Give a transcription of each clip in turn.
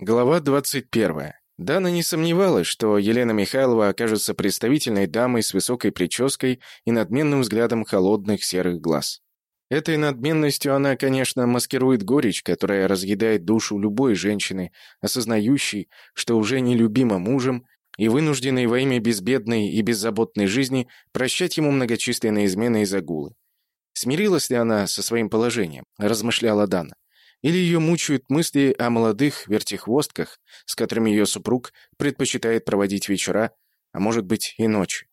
Глава 21. Дана не сомневалась, что Елена Михайлова окажется представительной дамой с высокой прической и надменным взглядом холодных серых глаз. Этой надменностью она, конечно, маскирует горечь, которая разъедает душу любой женщины, осознающей, что уже нелюбима мужем и вынужденной во имя безбедной и беззаботной жизни прощать ему многочисленные измены и загулы. Смирилась ли она со своим положением, размышляла Дана. Или ее мучают мысли о молодых вертихвостках, с которыми ее супруг предпочитает проводить вечера, а может быть и ночи.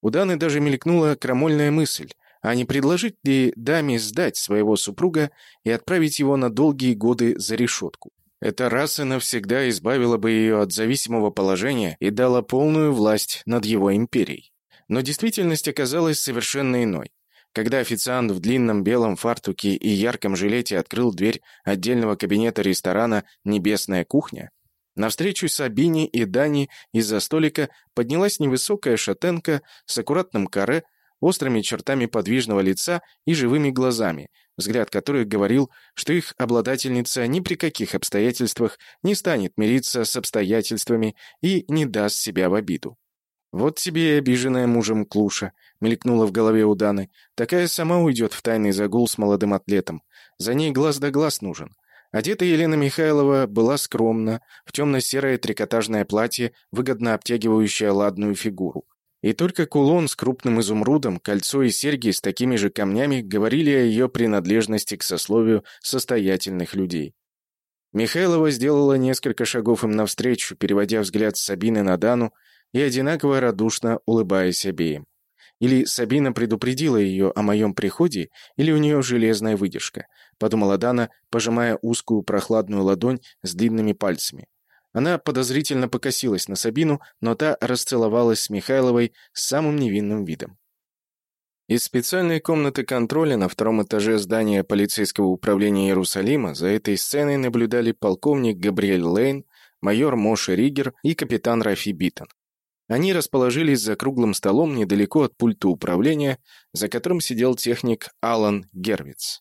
У Даны даже мелькнула крамольная мысль, а не предложить ли даме сдать своего супруга и отправить его на долгие годы за решетку. Это раз и навсегда избавило бы ее от зависимого положения и дало полную власть над его империей. Но действительность оказалась совершенно иной. Когда официант в длинном белом фартуке и ярком жилете открыл дверь отдельного кабинета ресторана «Небесная кухня», навстречу Сабине и Дани из-за столика поднялась невысокая шатенка с аккуратным каре, острыми чертами подвижного лица и живыми глазами, взгляд которых говорил, что их обладательница ни при каких обстоятельствах не станет мириться с обстоятельствами и не даст себя в обиду. «Вот тебе и обиженная мужем Клуша», — мелькнула в голове у Даны. «Такая сама уйдет в тайный загул с молодым атлетом. За ней глаз да глаз нужен». Одета Елена Михайлова была скромна, в темно-серое трикотажное платье, выгодно обтягивающее ладную фигуру. И только кулон с крупным изумрудом, кольцо и серьги с такими же камнями говорили о ее принадлежности к сословию состоятельных людей. Михайлова сделала несколько шагов им навстречу, переводя взгляд с Сабины на Дану, и одинаково радушно улыбаясь обеим. Или Сабина предупредила ее о моем приходе, или у нее железная выдержка, подумала Дана, пожимая узкую прохладную ладонь с длинными пальцами. Она подозрительно покосилась на Сабину, но та расцеловалась с Михайловой с самым невинным видом. Из специальной комнаты контроля на втором этаже здания полицейского управления Иерусалима за этой сценой наблюдали полковник Габриэль Лейн, майор Моше Ригер и капитан Рафи Биттон. Они расположились за круглым столом недалеко от пульта управления, за которым сидел техник Алан Гервиц.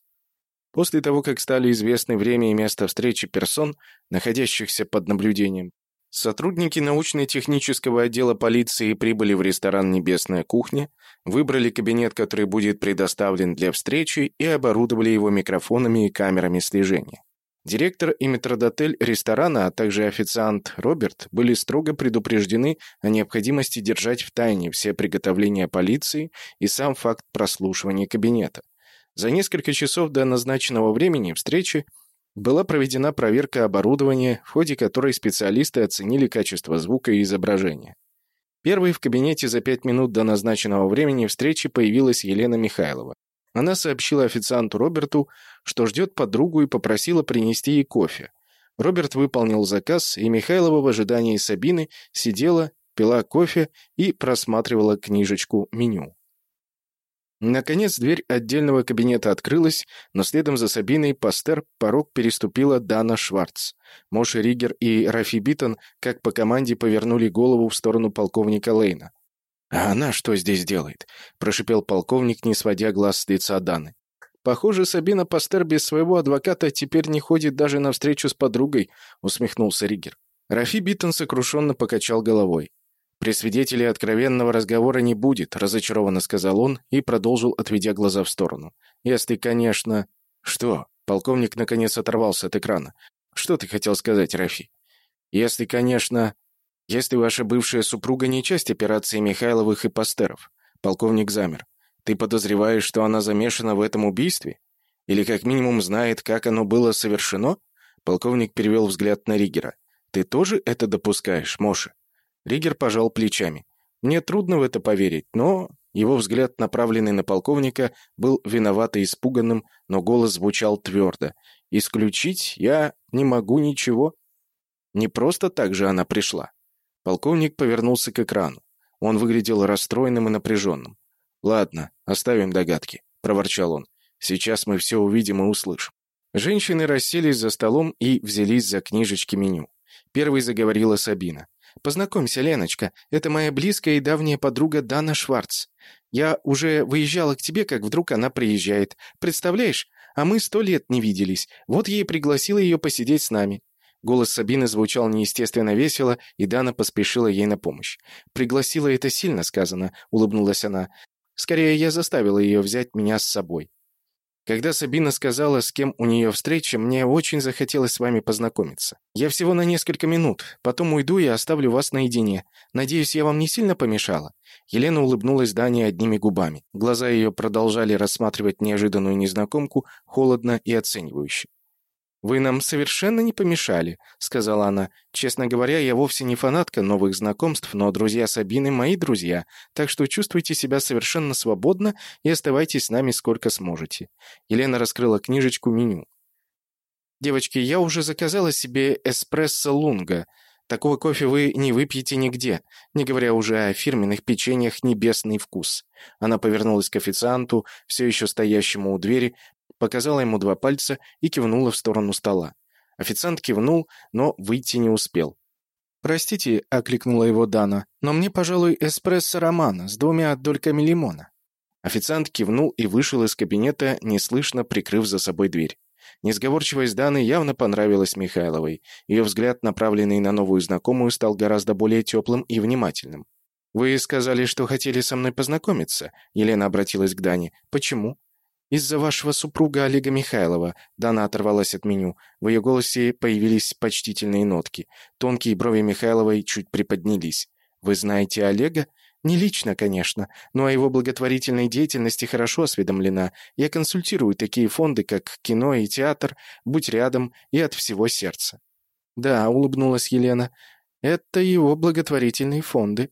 После того, как стали известны время и место встречи персон, находящихся под наблюдением, сотрудники научно-технического отдела полиции прибыли в ресторан «Небесная кухня», выбрали кабинет, который будет предоставлен для встречи, и оборудовали его микрофонами и камерами слежения. Директор и метродотель ресторана, а также официант Роберт были строго предупреждены о необходимости держать в тайне все приготовления полиции и сам факт прослушивания кабинета. За несколько часов до назначенного времени встречи была проведена проверка оборудования, в ходе которой специалисты оценили качество звука и изображения. Первой в кабинете за пять минут до назначенного времени встречи появилась Елена Михайлова. Она сообщила официанту Роберту, что ждет подругу и попросила принести ей кофе. Роберт выполнил заказ, и Михайлова в ожидании Сабины сидела, пила кофе и просматривала книжечку меню. Наконец дверь отдельного кабинета открылась, но следом за Сабиной Пастер порог переступила Дана Шварц. Моше Ригер и Рафи Биттон, как по команде, повернули голову в сторону полковника Лейна. «А она что здесь делает?» — прошипел полковник, не сводя глаз с лица Даны. «Похоже, Сабина Пастер без своего адвоката теперь не ходит даже на встречу с подругой», — усмехнулся Ригер. Рафи Биттон сокрушенно покачал головой. «При свидетеле откровенного разговора не будет», — разочарованно сказал он и продолжил, отведя глаза в сторону. «Если, конечно...» «Что?» — полковник наконец оторвался от экрана. «Что ты хотел сказать, Рафи?» «Если, конечно...» Если ваша бывшая супруга не часть операции Михайловых и Пастеров, полковник замер, ты подозреваешь, что она замешана в этом убийстве? Или как минимум знает, как оно было совершено? Полковник перевел взгляд на Ригера. Ты тоже это допускаешь, Моша? Ригер пожал плечами. Мне трудно в это поверить, но... Его взгляд, направленный на полковника, был виновато испуганным, но голос звучал твердо. «Исключить я не могу ничего». Не просто так же она пришла. Полковник повернулся к экрану. Он выглядел расстроенным и напряженным. «Ладно, оставим догадки», — проворчал он. «Сейчас мы все увидим и услышим». Женщины расселись за столом и взялись за книжечки меню. Первой заговорила Сабина. «Познакомься, Леночка, это моя близкая и давняя подруга Дана Шварц. Я уже выезжала к тебе, как вдруг она приезжает. Представляешь? А мы сто лет не виделись. Вот я и пригласила ее посидеть с нами. Голос Сабины звучал неестественно весело, и Дана поспешила ей на помощь. «Пригласила это сильно сказано», — улыбнулась она. «Скорее, я заставила ее взять меня с собой». Когда Сабина сказала, с кем у нее встреча, мне очень захотелось с вами познакомиться. Я всего на несколько минут, потом уйду и оставлю вас наедине. Надеюсь, я вам не сильно помешала?» Елена улыбнулась Дане одними губами. Глаза ее продолжали рассматривать неожиданную незнакомку холодно и оценивающе. «Вы нам совершенно не помешали», — сказала она. «Честно говоря, я вовсе не фанатка новых знакомств, но друзья Сабины — мои друзья, так что чувствуйте себя совершенно свободно и оставайтесь с нами сколько сможете». Елена раскрыла книжечку меню. «Девочки, я уже заказала себе эспрессо лунга. Такого кофе вы не выпьете нигде, не говоря уже о фирменных печеньях «Небесный вкус». Она повернулась к официанту, все еще стоящему у двери, показала ему два пальца и кивнула в сторону стола. Официант кивнул, но выйти не успел. «Простите», — окликнула его Дана, «но мне, пожалуй, эспрессо романа с двумя дольками лимона». Официант кивнул и вышел из кабинета, неслышно прикрыв за собой дверь. Несговорчивость Даны явно понравилась Михайловой. Ее взгляд, направленный на новую знакомую, стал гораздо более теплым и внимательным. «Вы сказали, что хотели со мной познакомиться?» Елена обратилась к Дане. «Почему?» «Из-за вашего супруга Олега Михайлова», — Дана оторвалась от меню. В ее голосе появились почтительные нотки. Тонкие брови Михайловой чуть приподнялись. «Вы знаете Олега?» «Не лично, конечно, но о его благотворительной деятельности хорошо осведомлена. Я консультирую такие фонды, как кино и театр, «Будь рядом» и «От всего сердца». «Да», — улыбнулась Елена, — «это его благотворительные фонды».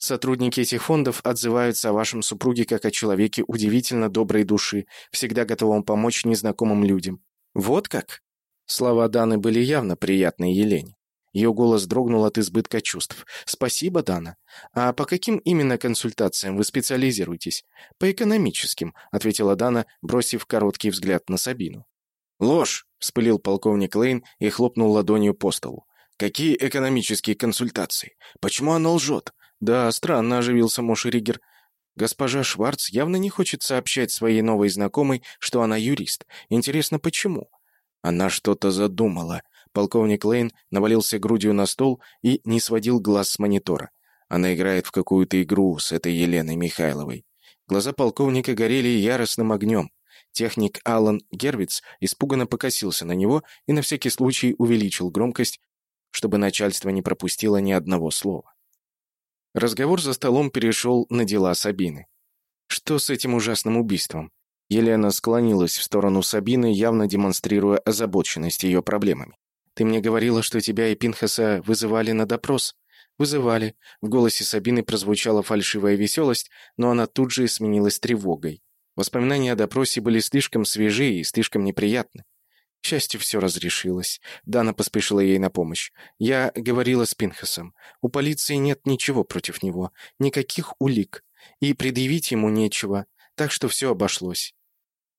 Сотрудники этих фондов отзываются о вашем супруге как о человеке удивительно доброй души, всегда готовом помочь незнакомым людям. Вот как? Слова Даны были явно приятны Елене. Ее голос дрогнул от избытка чувств. «Спасибо, Дана. А по каким именно консультациям вы специализируетесь?» «По экономическим», — ответила Дана, бросив короткий взгляд на Сабину. «Ложь!» — вспылил полковник Лейн и хлопнул ладонью по столу. «Какие экономические консультации? Почему она лжет? «Да, странно», — оживился Мошеригер. «Госпожа Шварц явно не хочет сообщать своей новой знакомой, что она юрист. Интересно, почему?» «Она что-то задумала». Полковник Лейн навалился грудью на стол и не сводил глаз с монитора. Она играет в какую-то игру с этой Еленой Михайловой. Глаза полковника горели яростным огнем. Техник Алан Гервиц испуганно покосился на него и на всякий случай увеличил громкость, чтобы начальство не пропустило ни одного слова. Разговор за столом перешел на дела Сабины. Что с этим ужасным убийством? Елена склонилась в сторону Сабины, явно демонстрируя озабоченность ее проблемами. «Ты мне говорила, что тебя и Пинхаса вызывали на допрос?» «Вызывали». В голосе Сабины прозвучала фальшивая веселость, но она тут же сменилась тревогой. Воспоминания о допросе были слишком свежие и слишком неприятны. К счастью, все разрешилось. Дана поспешила ей на помощь. Я говорила с Пинхасом. У полиции нет ничего против него, никаких улик. И предъявить ему нечего, так что все обошлось.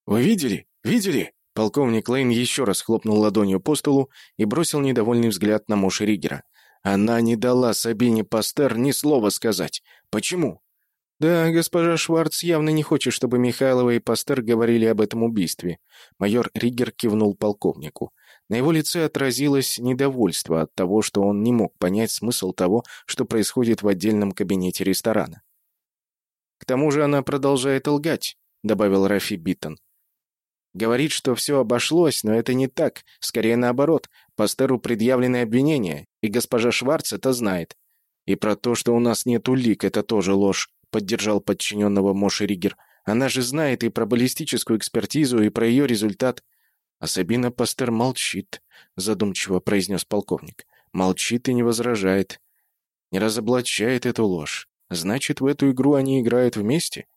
«Вы видели? Видели?» Полковник Лейн еще раз хлопнул ладонью по столу и бросил недовольный взгляд на Моши Ригера. «Она не дала Сабине Пастер ни слова сказать. Почему?» «Да, госпожа Шварц явно не хочет, чтобы Михайлова и Пастер говорили об этом убийстве». Майор Ригер кивнул полковнику. На его лице отразилось недовольство от того, что он не мог понять смысл того, что происходит в отдельном кабинете ресторана. «К тому же она продолжает лгать», — добавил Рафи Биттон. «Говорит, что все обошлось, но это не так. Скорее наоборот. Пастеру предъявлены обвинения, и госпожа Шварц это знает. И про то, что у нас нет улик, это тоже ложь поддержал подчиненного Моше Ригер. «Она же знает и про баллистическую экспертизу, и про ее результат». «А Сабина Пастер молчит», — задумчиво произнес полковник. «Молчит и не возражает. Не разоблачает эту ложь. Значит, в эту игру они играют вместе?»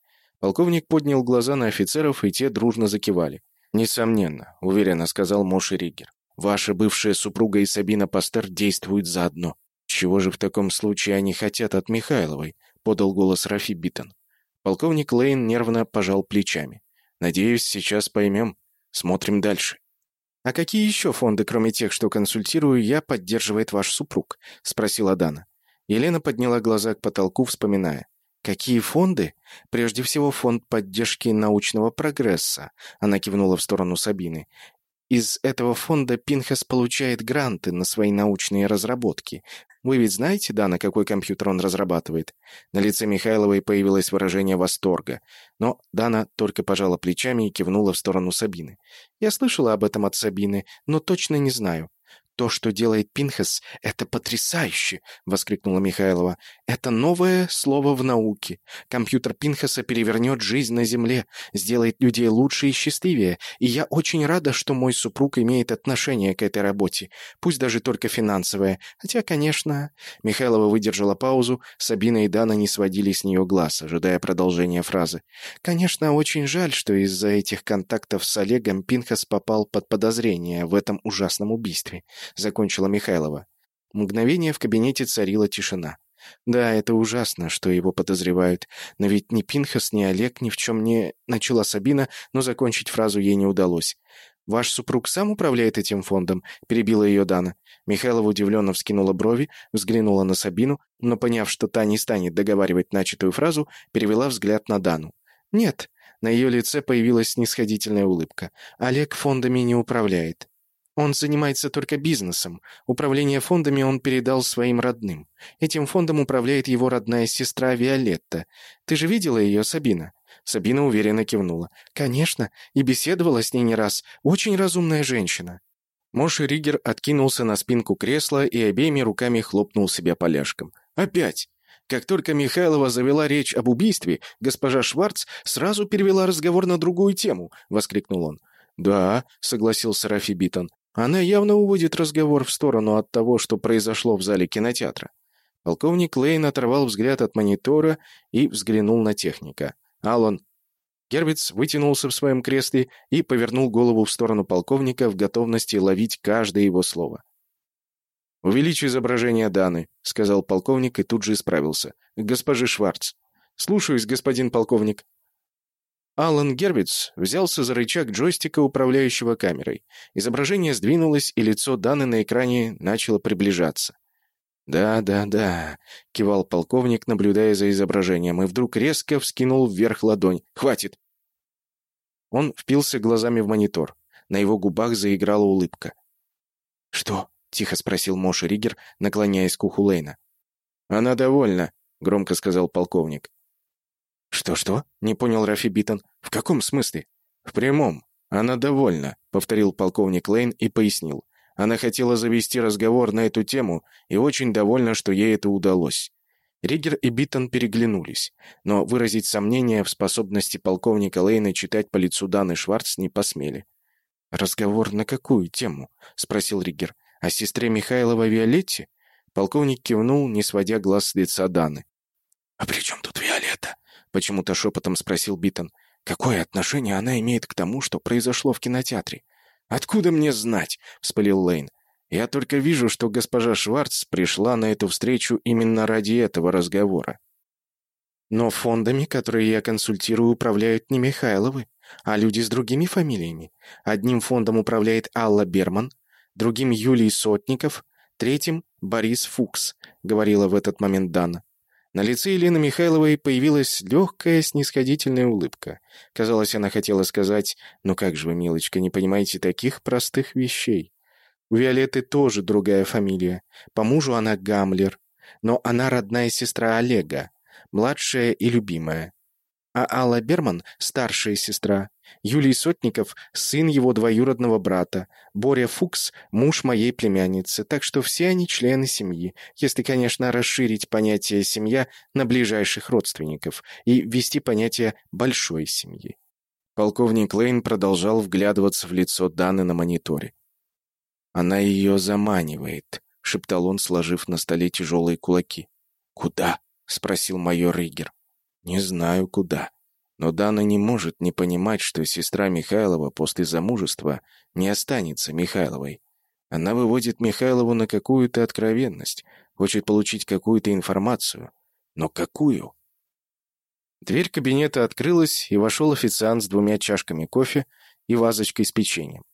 Полковник поднял глаза на офицеров, и те дружно закивали. «Несомненно», — уверенно сказал Моши Ригер. «Ваша бывшая супруга и Сабина Пастер действуют заодно. Чего же в таком случае они хотят от Михайловой? Подал голос Рафи Биттон. Полковник Лейн нервно пожал плечами. «Надеюсь, сейчас поймем. Смотрим дальше». «А какие еще фонды, кроме тех, что консультирую я, поддерживает ваш супруг?» — спросила Дана. Елена подняла глаза к потолку, вспоминая. «Какие фонды?» «Прежде всего, фонд поддержки научного прогресса», — она кивнула в сторону Сабины. Из этого фонда Пинхас получает гранты на свои научные разработки. Вы ведь знаете, да, на какой компьютер он разрабатывает?» На лице Михайловой появилось выражение восторга, но Дана только пожала плечами и кивнула в сторону Сабины. «Я слышала об этом от Сабины, но точно не знаю. «То, что делает Пинхас, это потрясающе!» — воскликнула Михайлова. «Это новое слово в науке. Компьютер Пинхаса перевернет жизнь на Земле, сделает людей лучше и счастливее, и я очень рада, что мой супруг имеет отношение к этой работе, пусть даже только финансовое. Хотя, конечно...» Михайлова выдержала паузу, Сабина и Дана не сводили с нее глаз, ожидая продолжения фразы. «Конечно, очень жаль, что из-за этих контактов с Олегом Пинхас попал под подозрение в этом ужасном убийстве. — закончила Михайлова. Мгновение в кабинете царила тишина. «Да, это ужасно, что его подозревают. Но ведь ни Пинхас, ни Олег ни в чем не...» Начала Сабина, но закончить фразу ей не удалось. «Ваш супруг сам управляет этим фондом?» — перебила ее Дана. Михайлова удивленно вскинула брови, взглянула на Сабину, но, поняв, что та не станет договаривать начатую фразу, перевела взгляд на Дану. «Нет». На ее лице появилась снисходительная улыбка. «Олег фондами не управляет. Он занимается только бизнесом. Управление фондами он передал своим родным. Этим фондом управляет его родная сестра Виолетта. Ты же видела ее, Сабина?» Сабина уверенно кивнула. «Конечно, и беседовала с ней не раз. Очень разумная женщина». Моши Ригер откинулся на спинку кресла и обеими руками хлопнул себя поляшком. «Опять!» Как только Михайлова завела речь об убийстве, госпожа Шварц сразу перевела разговор на другую тему, — воскликнул он. «Да», — согласился Рафи Битон, она явно уводит разговор в сторону от того, что произошло в зале кинотеатра. Полковник Лейн оторвал взгляд от монитора и взглянул на техника. «Аллан!» Гервиц вытянулся в своем кресле и повернул голову в сторону полковника в готовности ловить каждое его слово. «Увеличь изображение Даны», — сказал полковник и тут же исправился. «Госпожи Шварц». «Слушаюсь, господин полковник». Алан Гервиц взялся за рычаг джойстика, управляющего камерой. Изображение сдвинулось, и лицо Даны на экране начало приближаться. «Да, да, да», — кивал полковник, наблюдая за изображением, и вдруг резко вскинул вверх ладонь. «Хватит!» Он впился глазами в монитор. На его губах заиграла улыбка. «Что?» — тихо спросил Моше Ригер, наклоняясь к уху Лейна. «Она довольна», — громко сказал полковник. «Что-что?» — не понял Рафи Биттон. «В каком смысле?» «В прямом. Она довольна», — повторил полковник Лейн и пояснил. Она хотела завести разговор на эту тему и очень довольна, что ей это удалось. Ригер и Биттон переглянулись, но выразить сомнение в способности полковника Лейна читать по лицу Даны Шварц не посмели. «Разговор на какую тему?» — спросил Ригер. «О сестре Михайлова Виолетте?» Полковник кивнул, не сводя глаз с лица Даны. «А при чем тут Виолетта?» Почему-то шепотом спросил Биттон. «Какое отношение она имеет к тому, что произошло в кинотеатре?» «Откуда мне знать?» — вспылил Лейн. «Я только вижу, что госпожа Шварц пришла на эту встречу именно ради этого разговора». «Но фондами, которые я консультирую, управляют не Михайловы, а люди с другими фамилиями. Одним фондом управляет Алла Берман, другим Юлий Сотников, третьим — Борис Фукс», — говорила в этот момент Дана. На лице Елены Михайловой появилась легкая снисходительная улыбка. Казалось, она хотела сказать, «Ну как же вы, милочка, не понимаете таких простых вещей?» У Виолетты тоже другая фамилия. По мужу она Гамлер, но она родная сестра Олега, младшая и любимая. А Алла Берман — старшая сестра. Юлий Сотников — сын его двоюродного брата, Боря Фукс — муж моей племянницы, так что все они члены семьи, если, конечно, расширить понятие «семья» на ближайших родственников и ввести понятие «большой семьи». Полковник Лейн продолжал вглядываться в лицо Даны на мониторе. «Она ее заманивает», — шептал он, сложив на столе тяжелые кулаки. «Куда?» — спросил майор Ригер. «Не знаю, куда. Но Дана не может не понимать, что сестра Михайлова после замужества не останется Михайловой. Она выводит Михайлову на какую-то откровенность, хочет получить какую-то информацию. Но какую? Дверь кабинета открылась, и вошел официант с двумя чашками кофе и вазочкой с печеньем.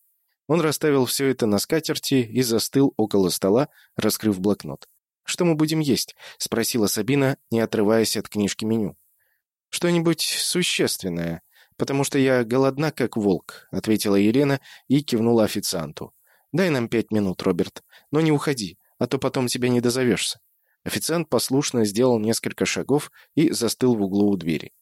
Он расставил все это на скатерти и застыл около стола, раскрыв блокнот. «Что мы будем есть?» — спросила Сабина, не отрываясь от книжки меню. «Что-нибудь существенное», — «Потому что я голодна, как волк», — ответила Елена и кивнула официанту. «Дай нам пять минут, Роберт, но не уходи, а то потом тебя не дозовешься». Официант послушно сделал несколько шагов и застыл в углу у двери.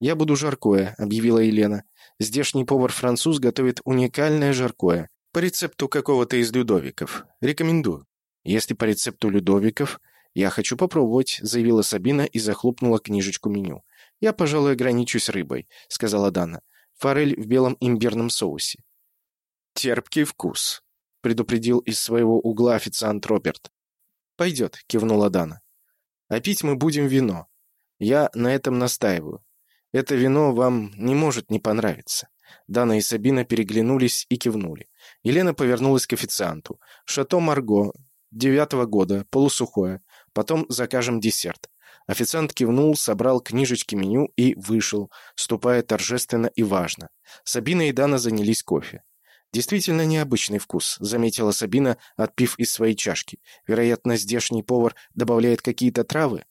«Я буду жаркое», — объявила Елена. «Здешний повар-француз готовит уникальное жаркое. По рецепту какого-то из Людовиков. Рекомендую». «Если по рецепту Людовиков, я хочу попробовать», — заявила Сабина и захлопнула книжечку меню. «Я, пожалуй, ограничусь рыбой», — сказала Дана. «Форель в белом имбирном соусе». «Терпкий вкус», — предупредил из своего угла официант Роберт. «Пойдет», — кивнула Дана. «А пить мы будем вино. Я на этом настаиваю. Это вино вам не может не понравиться». Дана и Сабина переглянулись и кивнули. Елена повернулась к официанту. «Шато Марго, девятого года, полусухое. Потом закажем десерт». Официант кивнул, собрал книжечки меню и вышел, ступая торжественно и важно. Сабина и Дана занялись кофе. «Действительно необычный вкус», — заметила Сабина, отпив из своей чашки. «Вероятно, здешний повар добавляет какие-то травы?»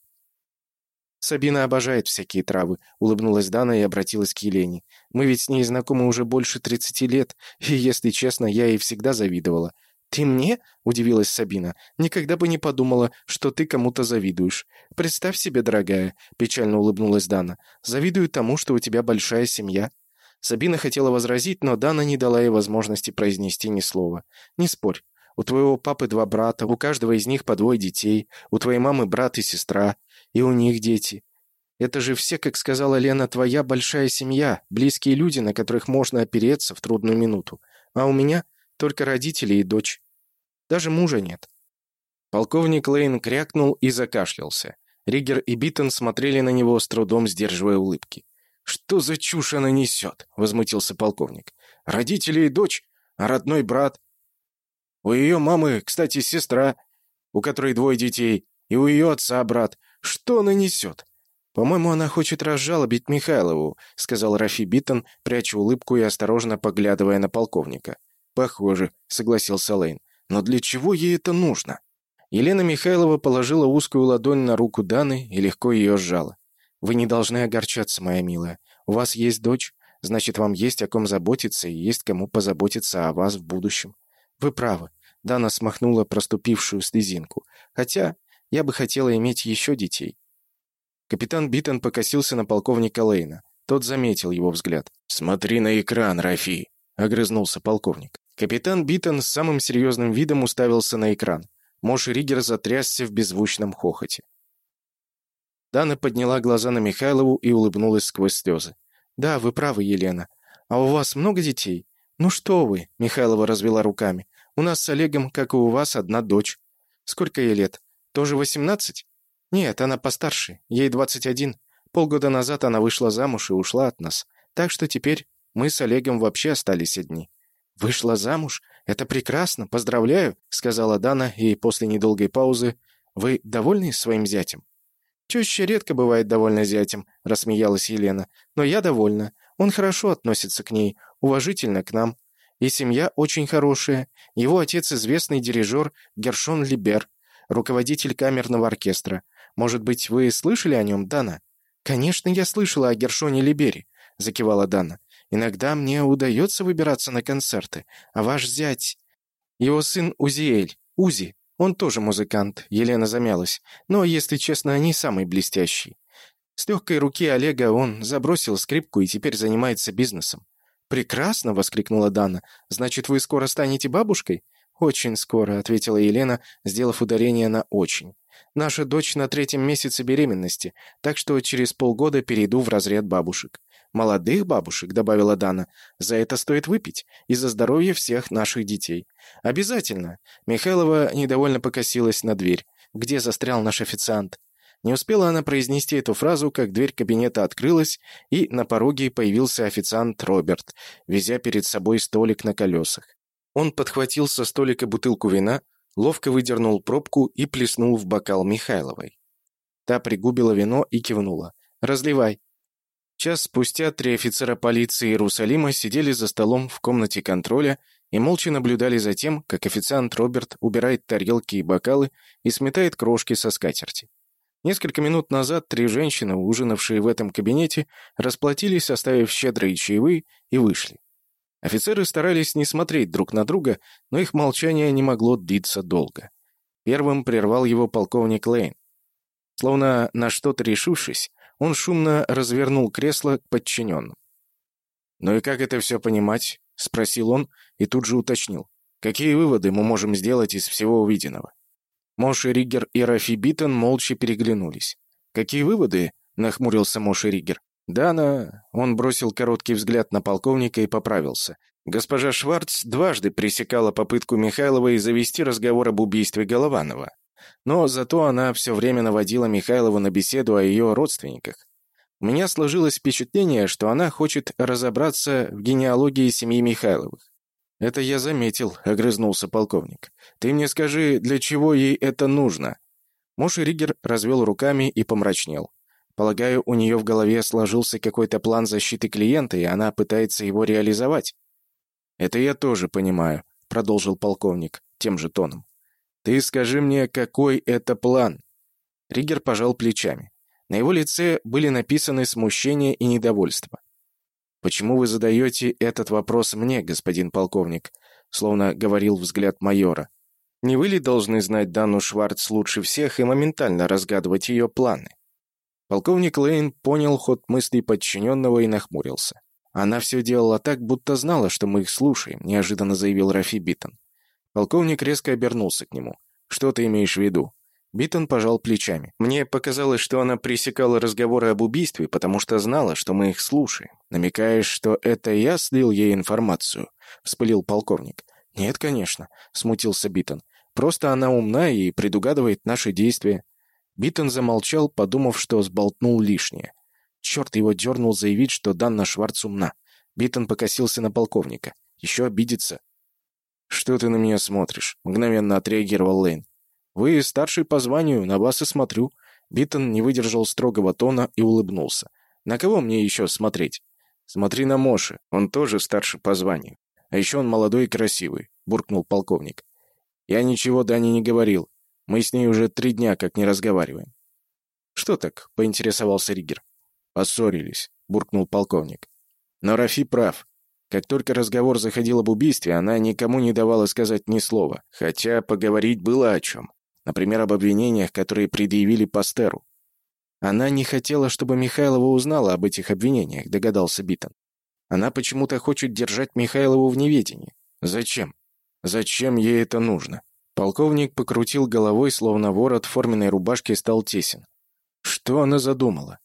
«Сабина обожает всякие травы», — улыбнулась Дана и обратилась к Елене. «Мы ведь с ней знакомы уже больше тридцати лет, и, если честно, я ей всегда завидовала». «Ты мне?» — удивилась Сабина. «Никогда бы не подумала, что ты кому-то завидуешь. Представь себе, дорогая», — печально улыбнулась Дана. «Завидую тому, что у тебя большая семья». Сабина хотела возразить, но Дана не дала ей возможности произнести ни слова. «Не спорь. У твоего папы два брата, у каждого из них по двое детей, у твоей мамы брат и сестра, и у них дети. Это же все, как сказала Лена, твоя большая семья, близкие люди, на которых можно опереться в трудную минуту. А у меня только родители и дочь. Даже мужа нет». Полковник Лейн крякнул и закашлялся. Ригер и Биттон смотрели на него, с трудом сдерживая улыбки. «Что за чушь она несет?» — возмутился полковник. «Родители и дочь, а родной брат. У ее мамы, кстати, сестра, у которой двое детей, и у ее отца брат. Что она несет?» «По-моему, она хочет разжалобить Михайлову», — сказал Рафи Биттон, пряча улыбку и осторожно поглядывая на полковника. «Похоже», — согласился Лейн. «Но для чего ей это нужно?» Елена Михайлова положила узкую ладонь на руку Даны и легко ее сжала. Вы не должны огорчаться, моя милая. У вас есть дочь, значит, вам есть о ком заботиться и есть кому позаботиться о вас в будущем. Вы правы. Дана смахнула проступившую слезинку. Хотя я бы хотела иметь еще детей. Капитан Биттон покосился на полковника Лейна. Тот заметил его взгляд. «Смотри на экран, Рафи!» — огрызнулся полковник. Капитан Биттон с самым серьезным видом уставился на экран. Мош Риггер затрясся в беззвучном хохоте. Дана подняла глаза на Михайлову и улыбнулась сквозь слезы. «Да, вы правы, Елена. А у вас много детей?» «Ну что вы?» — Михайлова развела руками. «У нас с Олегом, как и у вас, одна дочь. Сколько ей лет? Тоже восемнадцать?» «Нет, она постарше. Ей двадцать один. Полгода назад она вышла замуж и ушла от нас. Так что теперь мы с Олегом вообще остались одни». «Вышла замуж? Это прекрасно. Поздравляю», — сказала Дана, и после недолгой паузы. «Вы довольны своим зятем?» «Теща редко бывает довольна зятем», — рассмеялась Елена. «Но я довольна. Он хорошо относится к ней, уважительно к нам. И семья очень хорошая. Его отец известный дирижер Гершон Либер, руководитель камерного оркестра. Может быть, вы слышали о нем, Дана?» «Конечно, я слышала о Гершоне Либере», — закивала Дана. «Иногда мне удается выбираться на концерты, а ваш зять...» «Его сын Узиэль, Узи, он тоже музыкант, Елена замялась. Но, если честно, не самый блестящий. С легкой руки Олега он забросил скрипку и теперь занимается бизнесом. «Прекрасно!» — воскликнула Дана. «Значит, вы скоро станете бабушкой?» «Очень скоро», — ответила Елена, сделав ударение на «очень». «Наша дочь на третьем месяце беременности, так что через полгода перейду в разряд бабушек. «Молодых бабушек», — добавила Дана. «За это стоит выпить. И за здоровье всех наших детей». «Обязательно». Михайлова недовольно покосилась на дверь. «Где застрял наш официант?» Не успела она произнести эту фразу, как дверь кабинета открылась, и на пороге появился официант Роберт, везя перед собой столик на колесах. Он подхватил со столика бутылку вина, ловко выдернул пробку и плеснул в бокал Михайловой. Та пригубила вино и кивнула. «Разливай». Час спустя три офицера полиции Иерусалима сидели за столом в комнате контроля и молча наблюдали за тем, как официант Роберт убирает тарелки и бокалы и сметает крошки со скатерти. Несколько минут назад три женщины, ужинавшие в этом кабинете, расплатились, оставив щедрые чаевые, и вышли. Офицеры старались не смотреть друг на друга, но их молчание не могло длиться долго. Первым прервал его полковник Лейн. Словно на что-то решившись, он шумно развернул кресло к подчиненным. «Ну и как это все понимать?» — спросил он и тут же уточнил. «Какие выводы мы можем сделать из всего увиденного?» Моше Ригер и Рафи Биттон молча переглянулись. «Какие выводы?» — нахмурился Моше Ригер. «Дана...» — он бросил короткий взгляд на полковника и поправился. Госпожа Шварц дважды пресекала попытку Михайловой завести разговор об убийстве Голованова. Но зато она все время наводила Михайлову на беседу о ее родственниках. У меня сложилось впечатление, что она хочет разобраться в генеалогии семьи Михайловых. «Это я заметил», — огрызнулся полковник. «Ты мне скажи, для чего ей это нужно?» Моши Ригер развел руками и помрачнел. Полагаю, у нее в голове сложился какой-то план защиты клиента, и она пытается его реализовать. «Это я тоже понимаю», — продолжил полковник тем же тоном. «Ты скажи мне, какой это план?» Ригер пожал плечами. На его лице были написаны смущение и недовольство. «Почему вы задаете этот вопрос мне, господин полковник?» Словно говорил взгляд майора. «Не вы ли должны знать Данну Шварц лучше всех и моментально разгадывать ее планы?» Полковник Лейн понял ход мыслей подчиненного и нахмурился. «Она все делала так, будто знала, что мы их слушаем», — неожиданно заявил Рафи Биттон. Полковник резко обернулся к нему. «Что ты имеешь в виду?» Биттон пожал плечами. «Мне показалось, что она пресекала разговоры об убийстве, потому что знала, что мы их слушаем. Намекаешь, что это я слил ей информацию?» — вспылил полковник. «Нет, конечно», — смутился Биттон. «Просто она умна и предугадывает наши действия». Биттон замолчал, подумав, что сболтнул лишнее. Черт его дернул заявить, что Дана Шварц умна. Биттон покосился на полковника. Еще обидится. «Что ты на меня смотришь?» — мгновенно отреагировал Лейн. «Вы старший по званию, на вас и смотрю». Биттон не выдержал строгого тона и улыбнулся. «На кого мне еще смотреть?» «Смотри на Моше, он тоже старший по званию. А еще он молодой и красивый», — буркнул полковник. «Я ничего Дане не говорил. Мы с ней уже три дня как не разговариваем». «Что так?» — поинтересовался Ригер. «Поссорились», — буркнул полковник. «Но Рафи прав. Как только разговор заходил об убийстве, она никому не давала сказать ни слова, хотя поговорить было о чем. Например, об обвинениях, которые предъявили Пастеру. Она не хотела, чтобы Михайлова узнала об этих обвинениях, догадался Битон. Она почему-то хочет держать Михайлову в неведении. Зачем? Зачем ей это нужно? Полковник покрутил головой, словно ворот форменной рубашки стал тесен. Что она задумала?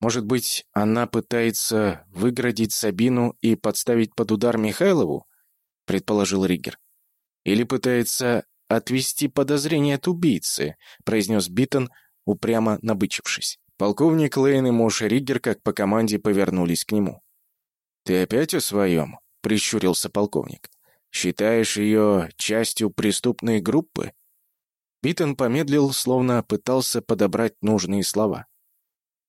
Может быть, она пытается выгородить Сабину и подставить под удар Михайлову? предположил Ригер. Или пытается отвести подозрение от убийцы, произнес Биттон, упрямо набычившись. Полковник Лейн и Моше Ригер как по команде повернулись к нему. «Ты опять о своем?» — прищурился полковник. «Считаешь ее частью преступной группы?» Биттон помедлил, словно пытался подобрать нужные слова.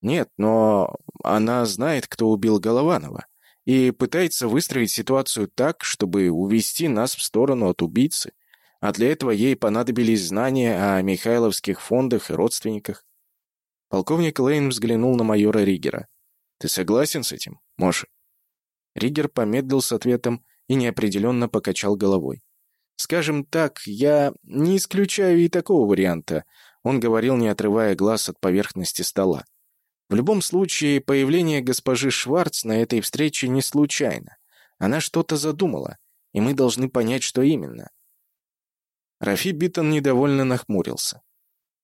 Нет, но она знает, кто убил Голованова, и пытается выстроить ситуацию так, чтобы увести нас в сторону от убийцы. А для этого ей понадобились знания о Михайловских фондах и родственниках. Полковник Лейн взглянул на майора Ригера. «Ты согласен с этим, Моше?» Ригер помедлил с ответом и неопределенно покачал головой. «Скажем так, я не исключаю и такого варианта», — он говорил, не отрывая глаз от поверхности стола. В любом случае, появление госпожи Шварц на этой встрече не случайно. Она что-то задумала, и мы должны понять, что именно. Рафи Биттон недовольно нахмурился.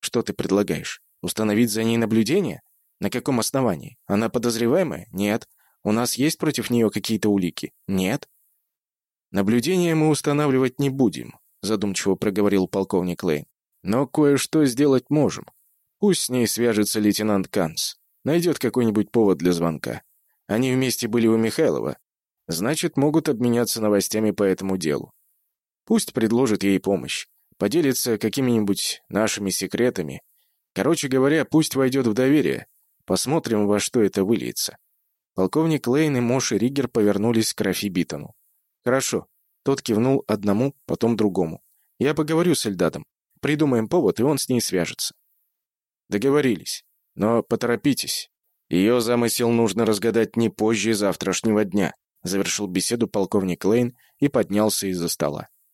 «Что ты предлагаешь? Установить за ней наблюдение? На каком основании? Она подозреваемая? Нет. У нас есть против нее какие-то улики? Нет. Наблюдение мы устанавливать не будем», задумчиво проговорил полковник Лейн. «Но кое-что сделать можем. Пусть с ней свяжется лейтенант Канс. Найдет какой-нибудь повод для звонка. Они вместе были у Михайлова. Значит, могут обменяться новостями по этому делу. Пусть предложит ей помощь. Поделится какими-нибудь нашими секретами. Короче говоря, пусть войдет в доверие. Посмотрим, во что это выльется. Полковник Лейн и Моши Ригер повернулись к Рафи Битону. «Хорошо». Тот кивнул одному, потом другому. «Я поговорю с Эльдадом. Придумаем повод, и он с ней свяжется». Договорились. Но поторопитесь. Ее замысел нужно разгадать не позже завтрашнего дня», завершил беседу полковник Лейн и поднялся из-за стола.